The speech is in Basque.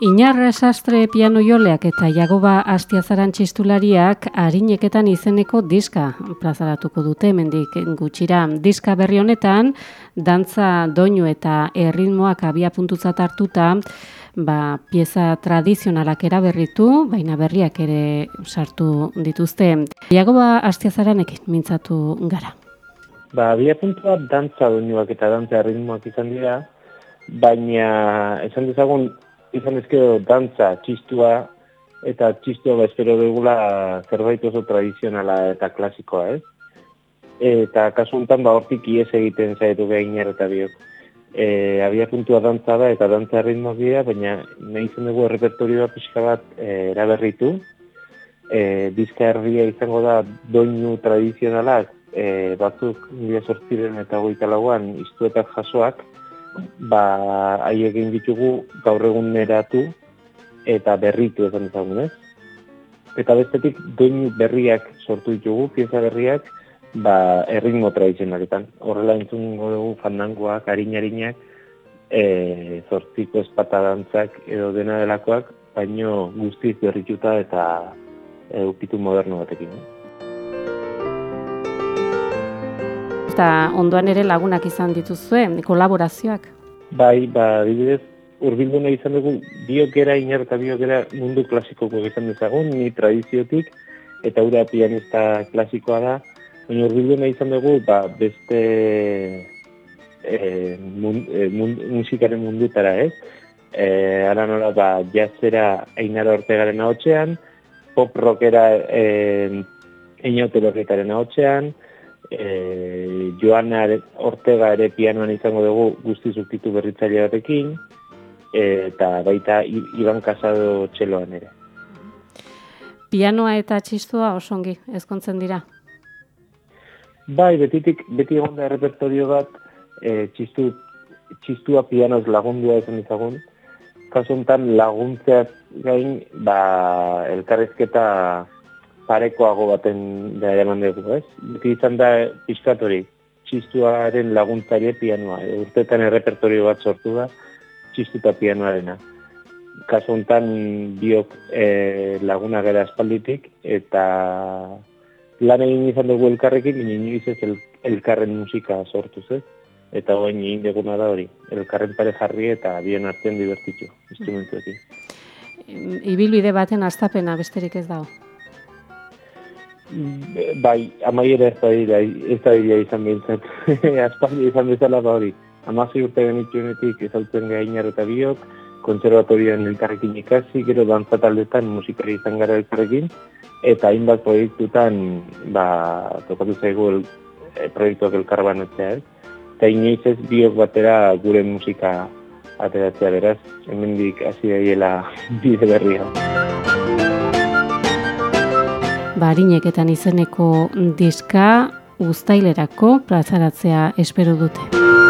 Inarra sastre piano joleak eta jagoba astiazaran txistulariak harineketan izeneko diska plazaratuko dute mendik gutxira. Diska berri honetan, dantza doinu eta erritmoak abia puntutzat hartuta, ba, pieza tradizionalak eraberritu, baina berriak ere sartu dituzte. Jagoba astiazaran ekin mintzatu gara. Ba, abia puntua dantza doinuak eta dantza erritmoak izan dira, baina esan dezagun izan ezkero dantza, txistua, eta txistua ba espero dugula zerbait oso tradizionala eta klasikoa, ez? Eta kasu honetan ba hortik ies egiten zaitu behin eta biok. E, abia puntua dantza da eta dantza ritmo gira, baina nahi zen dugu repertorioa pixka bat e, eraberritu. E, Dizka herria izango da doinu tradizionalak, e, batzuk nire sortziren eta goita lauan iztuetak jasoak, ba, egin ditugu gaur egun neratu eta berritu esan ezagun, ez? Eta bestetik, doinu berriak sortu ditugu, pieza berriak, ba, erritmo tradizionaletan. Horrela entzun dugu fandangoak, harin-harinak, e, zortziko espatadantzak edo dena delakoak, baino guztiz berrituta eta e, upitu moderno batekin. Eh? Eta ondoan ere lagunak izan dituzue, kolaborazioak? Bai, ba, bidez, urbildu nahi izan dugu, biokera, inar eta biokera mundu klasikoko izan dezagun, ni tradiziotik, eta ura pianista klasikoa da, baina urbildu nahi izan dugu, ba, beste e, mund, e, mund, musikaren mundutara, ez? E, ara nola, ba, jazzera einara ortegaren ahotxean, pop rockera e, einaute ahotxean, e, Joana Ortega ere pianoan izango dugu guzti zuktitu berritzaile batekin, eta baita Iban Casado txeloan ere. Pianoa eta txistua osongi, ezkontzen dira? Bai, betitik, beti egon da repertorio bat, e, txistu, txistua pianoz lagundua esan izagun, kasu honetan laguntzeaz gain, ba, elkarrezketa parekoago baten da eman dugu, ez? Beti izan da pizkatori, txistuaren laguntzaile pianoa, urtetan errepertorio bat sortu da, txistuta pianoarena. Kaso honetan biok e, laguna gara espalditik, eta lan egin izan dugu elkarrekin, inoiz ez el, elkarren musika sortu, ez? Eta hoen egin deguna da hori, elkarren pare jarri eta bien artean divertitu, instrumentuekin. Ibilbide baten astapena besterik ez dago? Bai, amaiera ez da dira, ez da dira izan bintzat. Aspaldi izan bezala ba hori. Amazi urte genitxunetik ezautzen gainar eta biok, konservatorioan elkarrekin ikasi, gero dantza taldetan musikari izan gara elkarrekin, eta hainbat proiektutan, ba, tokatu zaigu el, e, proiektuak elkarban ez? Eta inoiz ez biok batera gure musika ateratzea beraz, hemendik hasi daiela bide berria barineketan izeneko diska guztailerako plazaratzea espero dute.